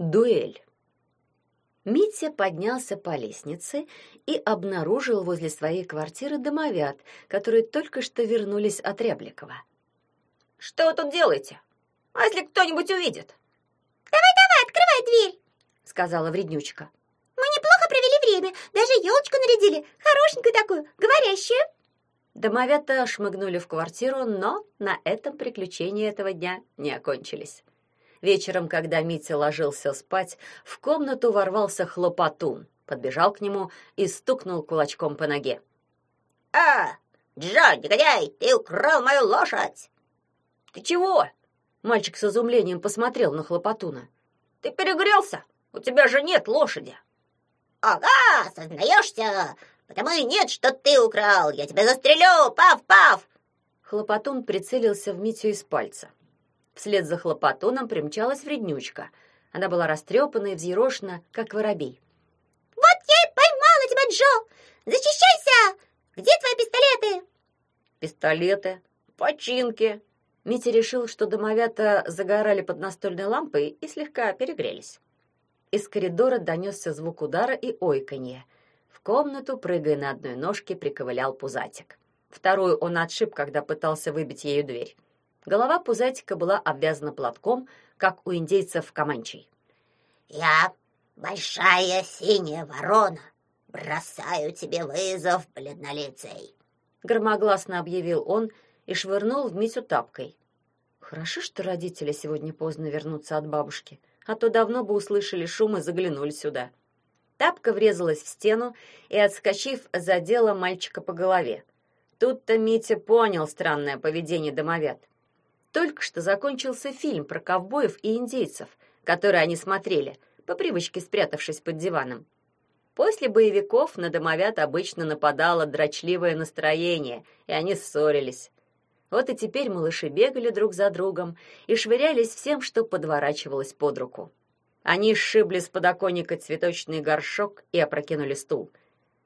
Дуэль. Митя поднялся по лестнице и обнаружил возле своей квартиры домовят, которые только что вернулись от Рябликова. «Что вы тут делаете? А если кто-нибудь увидит?» «Давай-давай, открывай дверь!» — сказала вреднючка. «Мы неплохо провели время, даже елочку нарядили, хорошенькую такую, говорящую». Домовята шмыгнули в квартиру, но на этом приключения этого дня не окончились. Вечером, когда Митя ложился спать, в комнату ворвался хлопотун, подбежал к нему и стукнул кулачком по ноге. «А, Джо, негодяй, ты украл мою лошадь!» «Ты чего?» Мальчик с изумлением посмотрел на хлопотуна. «Ты перегрелся? У тебя же нет лошади!» «Ага, сознаешься! Потому и нет, что ты украл! Я тебя застрелю! Пав-пав!» Хлопотун прицелился в Митю из пальца. Вслед за хлопотуном примчалась вреднючка. Она была растрепана и взъерошена, как воробей. «Вот я и поймала тебя, Джо! Защищайся! Где твои пистолеты?» «Пистолеты, починки». Митя решил, что домовята загорали под настольной лампой и слегка перегрелись. Из коридора донесся звук удара и ойканье. В комнату, прыгая на одной ножке, приковылял пузатик. Вторую он отшиб, когда пытался выбить ею дверь. Голова пузатика была обвязана платком, как у индейцев Каманчей. «Я большая синяя ворона, бросаю тебе вызов, бледнолицей!» Громогласно объявил он и швырнул в Митю тапкой. Хорошо, что родители сегодня поздно вернутся от бабушки, а то давно бы услышали шум и заглянули сюда. Тапка врезалась в стену и, отскочив, задела мальчика по голове. Тут-то Митя понял странное поведение домовят. Только что закончился фильм про ковбоев и индейцев, который они смотрели, по привычке спрятавшись под диваном. После боевиков на домовят обычно нападало дрочливое настроение, и они ссорились. Вот и теперь малыши бегали друг за другом и швырялись всем, что подворачивалось под руку. Они сшибли с подоконника цветочный горшок и опрокинули стул.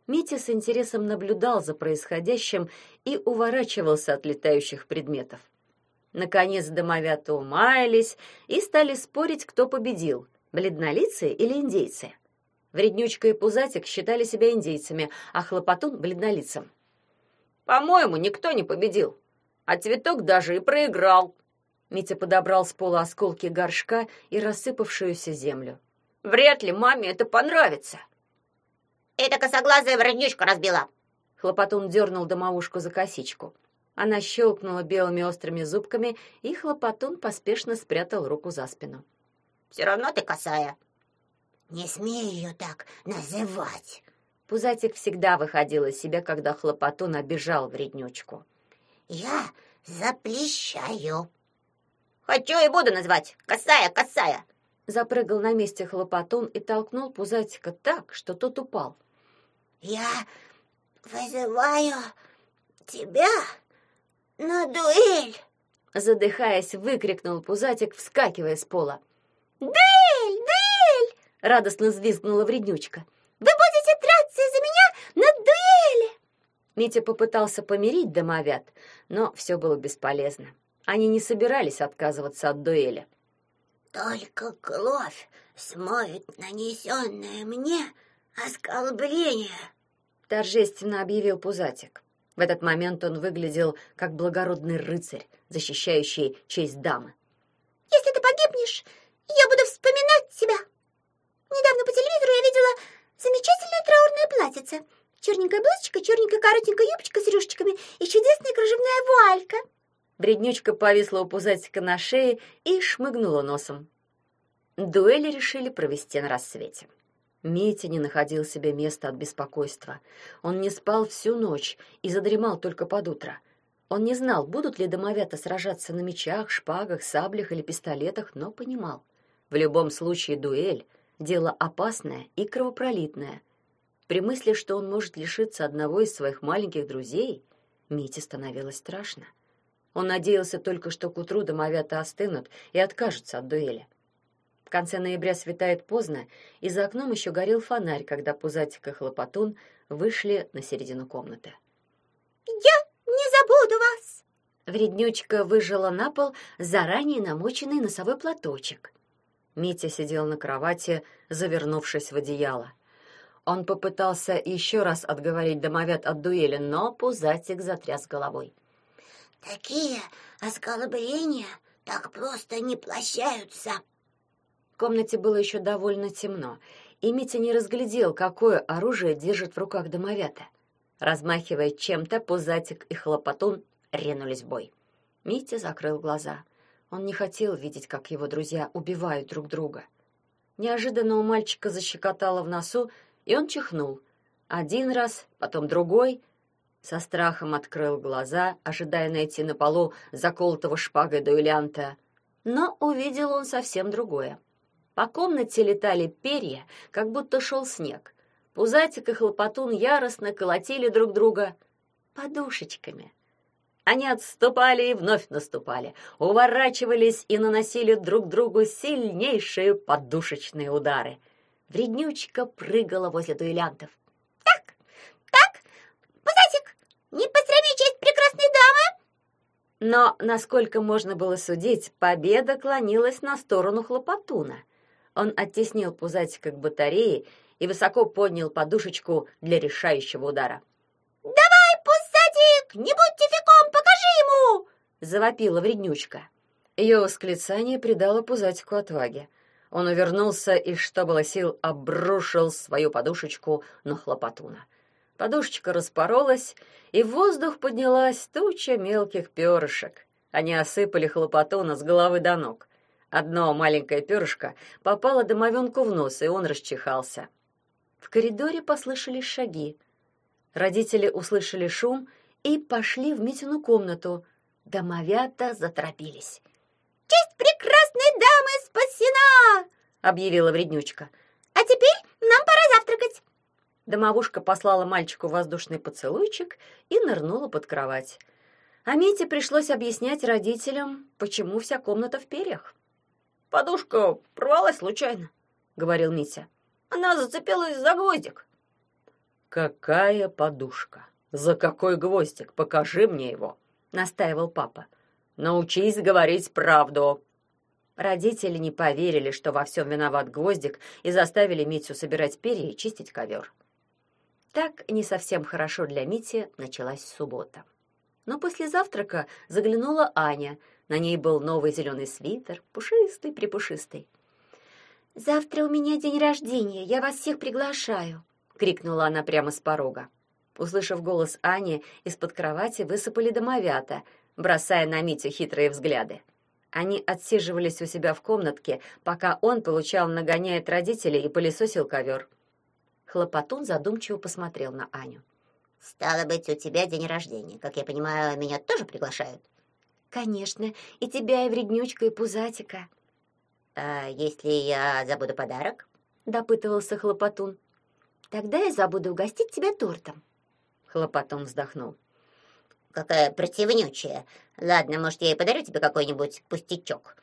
Митя с интересом наблюдал за происходящим и уворачивался от летающих предметов. Наконец домовята умаялись и стали спорить, кто победил — бледнолицые или индейцы. Вреднючка и Пузатик считали себя индейцами, а Хлопотун — бледнолицем. «По-моему, никто не победил, а цветок даже и проиграл». Митя подобрал с пола осколки горшка и рассыпавшуюся землю. «Вряд ли маме это понравится». «Это косоглазая воротничка разбила». Хлопотун дернул домовушку за косичку. Она щелкнула белыми острыми зубками, и хлопотун поспешно спрятал руку за спину. «Все равно ты косая». «Не смей ее так называть». Пузатик всегда выходил из себя, когда хлопотун обижал вреднючку. «Я заплещаю». «Хочу и буду назвать. Косая, косая». Запрыгал на месте хлопотун и толкнул Пузатика так, что тот упал. «Я вызываю тебя на дуэль!» Задыхаясь, выкрикнул Пузатик, вскакивая с пола. «Дуэль! Дуэль!» — радостно взвизгнула вреднючка. «Вы будете драться из-за меня на дуэли!» Митя попытался помирить домовят, но все было бесполезно. Они не собирались отказываться от дуэли. «Только кровь смоет нанесенное мне оскорбление», — торжественно объявил Пузатик. В этот момент он выглядел как благородный рыцарь, защищающий честь дамы. «Если ты погибнешь, я буду вспоминать тебя. Недавно по телевизору я видела замечательное траурное платьице. Черненькая блузочка, черненькая коротенькая юбочка с рюшечками и чудесная кружевная вуалька». Бреднючка повисла у пузатика на шее и шмыгнула носом. Дуэли решили провести на рассвете. Митя не находил себе места от беспокойства. Он не спал всю ночь и задремал только под утро. Он не знал, будут ли домовята сражаться на мечах, шпагах, саблях или пистолетах, но понимал. В любом случае дуэль — дело опасное и кровопролитное. При мысли, что он может лишиться одного из своих маленьких друзей, Мите становилось страшно. Он надеялся только, что к утру домовята остынут и откажутся от дуэли. В конце ноября светает поздно, и за окном еще горел фонарь, когда Пузатик и Хлопотун вышли на середину комнаты. «Я не забуду вас!» Вреднючка выжила на пол заранее намоченный носовой платочек. Митя сидел на кровати, завернувшись в одеяло. Он попытался еще раз отговорить домовят от дуэли, но Пузатик затряс головой. Такие осколобления так просто не прощаются. В комнате было еще довольно темно, и Митя не разглядел, какое оружие держит в руках домовята. Размахивая чем-то, Пузатик и Хлопотун ринулись в бой. Митя закрыл глаза. Он не хотел видеть, как его друзья убивают друг друга. Неожиданно у мальчика защекотало в носу, и он чихнул. Один раз, потом другой. Со страхом открыл глаза, ожидая найти на полу заколотого шпагой дуэлянта. Но увидел он совсем другое. По комнате летали перья, как будто шел снег. Пузатик и Хлопотун яростно колотили друг друга подушечками. Они отступали и вновь наступали, уворачивались и наносили друг другу сильнейшие подушечные удары — Вреднючка прыгала возле дуэлянтов. «Так, так, Пузатик, не посрами честь прекрасной дамы!» Но, насколько можно было судить, победа клонилась на сторону Хлопотуна. Он оттеснил Пузатика к батарее и высоко поднял подушечку для решающего удара. «Давай, Пузатик, не будь тификом, покажи ему!» — завопила вреднючка. Ее восклицание придало Пузатику отваги. Он увернулся и, что было сил, обрушил свою подушечку на хлопотуна. Подушечка распоролась, и в воздух поднялась туча мелких перышек. Они осыпали хлопотуна с головы до ног. Одно маленькое перышко попало домовенку в нос, и он расчихался. В коридоре послышались шаги. Родители услышали шум и пошли в Митину комнату. Домовята заторопились. «Честь прекрасной дамы спасена!» — объявила вреднючка. «А теперь нам пора завтракать!» Домовушка послала мальчику воздушный поцелуйчик и нырнула под кровать. А Мите пришлось объяснять родителям, почему вся комната в перьях. «Подушка порвалась случайно», — говорил Митя. «Она зацепилась за гвоздик». «Какая подушка? За какой гвоздик? Покажи мне его», — настаивал папа. Научись говорить правду. Родители не поверили, что во всем виноват гвоздик, и заставили Митю собирать перья и чистить ковер. Так не совсем хорошо для Мити началась суббота. Но после завтрака заглянула Аня. На ней был новый зеленый свитер, пушистый-припушистый. «Завтра у меня день рождения, я вас всех приглашаю», — крикнула она прямо с порога. Услышав голос Ани, из-под кровати высыпали домовята, бросая на Митю хитрые взгляды. Они отсиживались у себя в комнатке, пока он получал нагоняя от родителей и пылесосил ковер. Хлопотун задумчиво посмотрел на Аню. «Стало быть, у тебя день рождения. Как я понимаю, меня тоже приглашают?» «Конечно, и тебя, и вреднючка, и пузатика». «А если я забуду подарок?» — допытывался Хлопотун. «Тогда я забуду угостить тебя тортом». Хлопотун вздохнул. Какая противнючая. Ладно, может, я и подарю тебе какой-нибудь пустячок.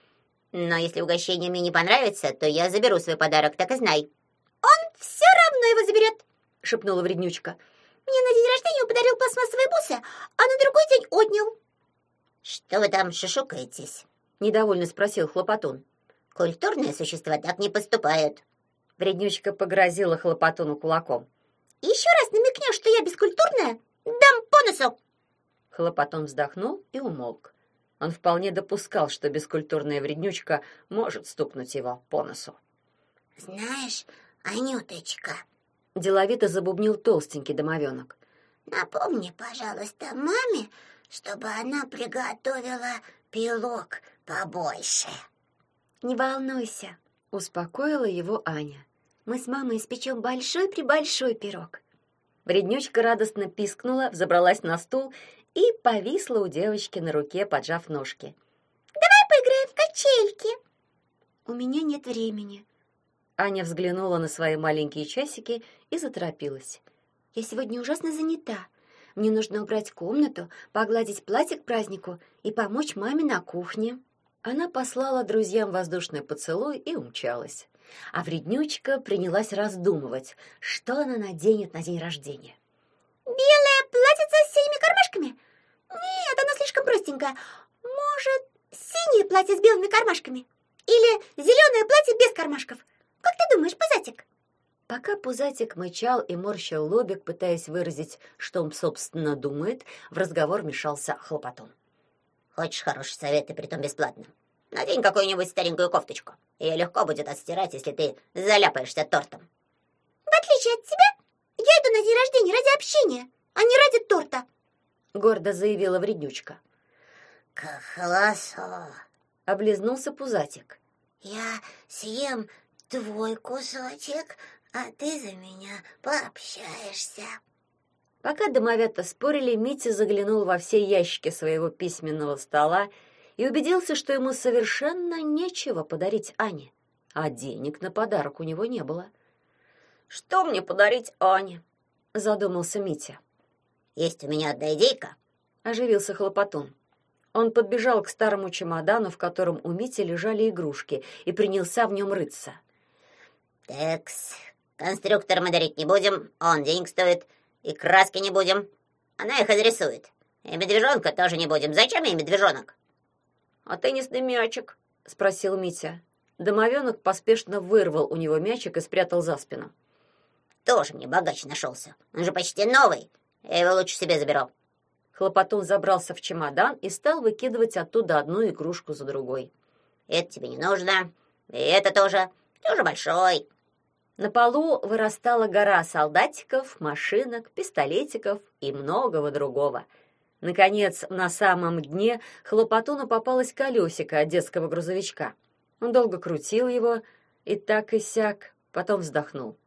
Но если угощение мне не понравится, то я заберу свой подарок, так и знай. Он все равно его заберет, шепнула вреднючка. Мне на день рождения подарил пластмассовые бусы, а на другой день отнял. Что вы там шушукаетесь? Недовольно спросил Хлопотун. Культурные существа так не поступают. Вреднючка погрозила Хлопотуну кулаком. Еще раз намекнешь, что я бескультурная, дам по носу. Хлопотун вздохнул и умолк. Он вполне допускал, что бескультурная вреднючка может стукнуть его по носу. «Знаешь, Анюточка...» — деловито забубнил толстенький домовенок. «Напомни, пожалуйста, маме, чтобы она приготовила пилок побольше». «Не волнуйся», — успокоила его Аня. «Мы с мамой испечем большой-пребольшой пирог». Вреднючка радостно пискнула, взобралась на стул и повисла у девочки на руке, поджав ножки. «Давай поиграем в качельки!» «У меня нет времени». Аня взглянула на свои маленькие часики и заторопилась. «Я сегодня ужасно занята. Мне нужно убрать комнату, погладить платье к празднику и помочь маме на кухне». Она послала друзьям воздушный поцелуй и умчалась. А вреднючка принялась раздумывать, что она наденет на день рождения. «Белое платьице с синими кармашками? Нет, оно слишком простенькое. Может, синее платье с белыми кармашками? Или зеленое платье без кармашков? Как ты думаешь, Пузатик? Пока Пузатик мычал и морщил лобик, пытаясь выразить, что он, собственно, думает, в разговор мешался хлопотун. Хочешь хороший совет, и притом бесплатно? Надень какую-нибудь старенькую кофточку. Ее легко будет отстирать, если ты заляпаешься тортом. В отличие от тебя, я иду на день рождения ради общения, а не ради торта. Гордо заявила вреднючка. Хорошо. Облизнулся Пузатик. Я съем твой кусочек, а ты за меня пообщаешься. Пока домовята спорили, Митя заглянул во все ящики своего письменного стола и убедился, что ему совершенно нечего подарить Ане, а денег на подарок у него не было. «Что мне подарить Ане?» — задумался Митя. «Есть у меня одна идейка», — оживился Хлопотун. Он подбежал к старому чемодану, в котором у Мити лежали игрушки, и принялся в нем рыться. «Текс, конструктор мы дарить не будем, он денег стоит, и краски не будем. Она их адресует. И медвежонка тоже не будем. Зачем ей медвежонок?» «А теннисный мячик?» — спросил Митя. Домовенок поспешно вырвал у него мячик и спрятал за спину. «Тоже мне богач нашелся. Он же почти новый. Я его лучше себе заберу». Хлопотун забрался в чемодан и стал выкидывать оттуда одну игрушку за другой. «Это тебе не нужно. И это тоже. Тоже большой». На полу вырастала гора солдатиков, машинок, пистолетиков и многого другого. Наконец, на самом дне Хлопотуну попалось колесико от детского грузовичка. Он долго крутил его и так и сяк, потом вздохнул.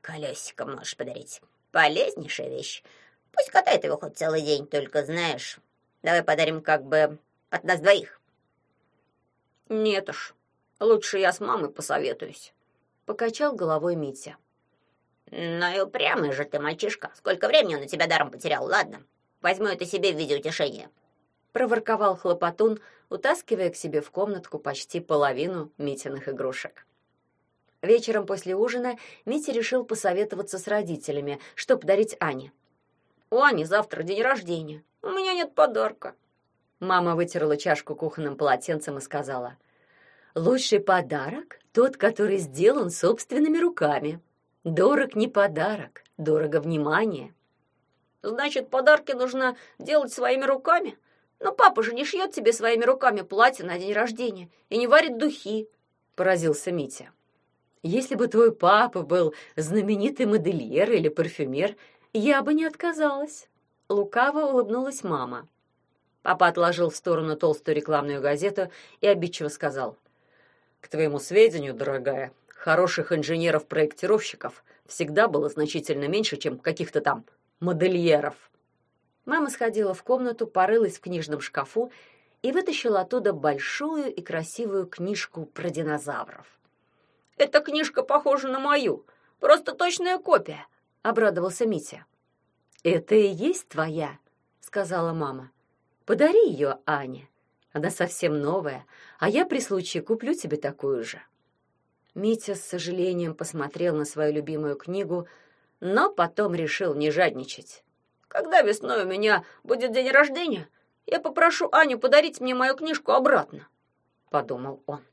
«Колесико можешь подарить. Полезнейшая вещь. Пусть катает его хоть целый день, только знаешь, давай подарим как бы от нас двоих. Нет уж, лучше я с мамой посоветуюсь. Покачал головой Митя. Ну и упрямый же ты, мальчишка. Сколько времени он на тебя даром потерял, ладно? Возьму это себе в виде утешения. Проворковал хлопотун, утаскивая к себе в комнатку почти половину Митиных игрушек. Вечером после ужина Митя решил посоветоваться с родителями, что подарить Ане. У Ани завтра день рождения. У меня нет подарка. Мама вытерла чашку кухонным полотенцем и сказала: "Лучший подарок тот, который сделан собственными руками. Дорог не подарок, дорого внимание". Значит, подарки нужно делать своими руками. Но папа же не шьет тебе своими руками платье на день рождения и не варит духи, поразился Митя. Если бы твой папа был знаменитый модельер или парфюмер, я бы не отказалась. Лукаво улыбнулась мама. Папа отложил в сторону толстую рекламную газету и обидчиво сказал: "К твоему сведению, дорогая, хороших инженеров-проектировщиков всегда было значительно меньше, чем каких-то там модельеров". Мама сходила в комнату, порылась в книжном шкафу и вытащила оттуда большую и красивую книжку про динозавров. Эта книжка похожа на мою, просто точная копия обрадовался Митя. Это и есть твоя, сказала мама. Подари ее Ане. Она совсем новая, а я при случае куплю тебе такую же. Митя с сожалением посмотрел на свою любимую книгу, но потом решил не жадничать. Когда весной у меня будет день рождения, я попрошу Аню подарить мне мою книжку обратно, подумал он.